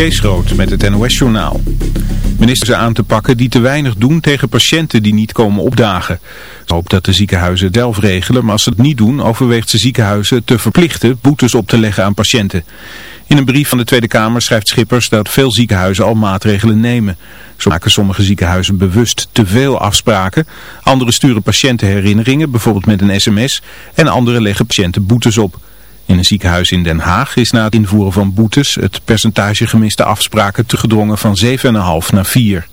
Kees met het NOS-journaal. Ministers aan te pakken die te weinig doen tegen patiënten die niet komen opdagen. Ze hoopt dat de ziekenhuizen zelf regelen, maar als ze het niet doen overweegt ze ziekenhuizen te verplichten boetes op te leggen aan patiënten. In een brief van de Tweede Kamer schrijft Schippers dat veel ziekenhuizen al maatregelen nemen. Zo maken sommige ziekenhuizen bewust te veel afspraken. Anderen sturen patiënten herinneringen, bijvoorbeeld met een sms. En anderen leggen patiënten boetes op. In een ziekenhuis in Den Haag is na het invoeren van boetes het percentage gemiste afspraken teruggedrongen van 7,5 naar 4.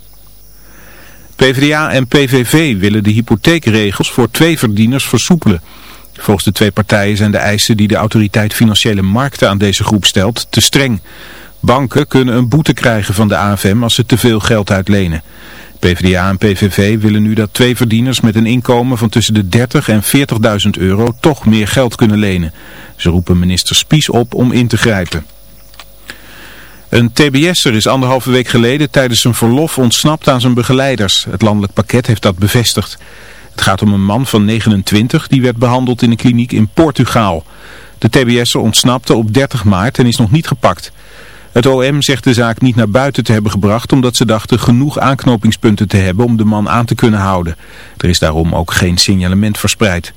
PvdA en PVV willen de hypotheekregels voor twee verdieners versoepelen. Volgens de twee partijen zijn de eisen die de autoriteit Financiële Markten aan deze groep stelt te streng. Banken kunnen een boete krijgen van de AFM als ze te veel geld uitlenen. PvdA en PVV willen nu dat twee verdieners met een inkomen van tussen de 30 en 40.000 euro toch meer geld kunnen lenen. Ze roepen minister Spies op om in te grijpen. Een TBS'er is anderhalve week geleden tijdens zijn verlof ontsnapt aan zijn begeleiders. Het landelijk pakket heeft dat bevestigd. Het gaat om een man van 29 die werd behandeld in een kliniek in Portugaal. De TBS'er ontsnapte op 30 maart en is nog niet gepakt. Het OM zegt de zaak niet naar buiten te hebben gebracht omdat ze dachten genoeg aanknopingspunten te hebben om de man aan te kunnen houden. Er is daarom ook geen signalement verspreid.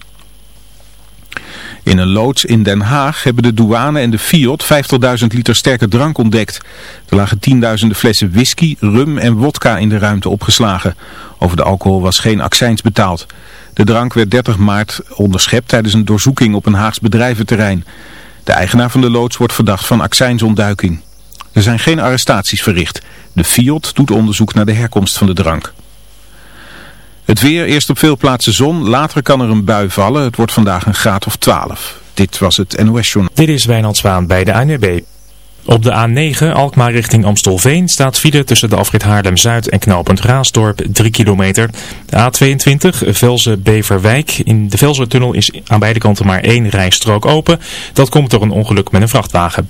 In een loods in Den Haag hebben de douane en de Fiat 50.000 liter sterke drank ontdekt. Er lagen tienduizenden flessen whisky, rum en wodka in de ruimte opgeslagen. Over de alcohol was geen accijns betaald. De drank werd 30 maart onderschept tijdens een doorzoeking op een Haags bedrijventerrein. De eigenaar van de loods wordt verdacht van accijnsontduiking. Er zijn geen arrestaties verricht. De Fiat doet onderzoek naar de herkomst van de drank. Het weer, eerst op veel plaatsen zon, later kan er een bui vallen. Het wordt vandaag een graad of 12. Dit was het NOS Journal. Dit is Wijnand Zwaan bij de ANWB. Op de A9 Alkmaar richting Amstelveen staat file tussen de afrit Haarlem-Zuid en knooppunt Raasdorp 3 kilometer. De A22 Velzen-Beverwijk. In de Velzen-tunnel is aan beide kanten maar één rijstrook open. Dat komt door een ongeluk met een vrachtwagen.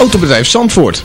Autobedrijf Zandvoort.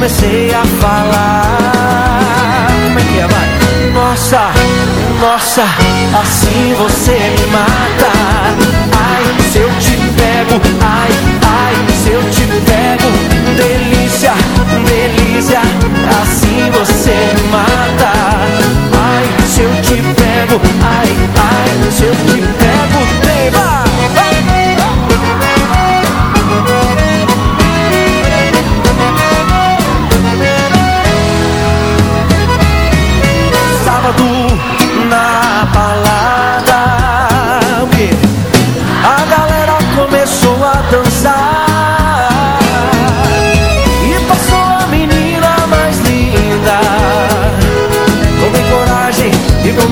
comecei a falar. Como é que é, vai? Nossa, nossa, assim você me mata. Ai, se eu te pego, ai, ai, se eu te pego. Delícia, delícia, assim você me mata. Ai, se eu te pego, ai, ai, se eu te pego. Tema!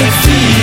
can see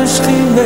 misschien de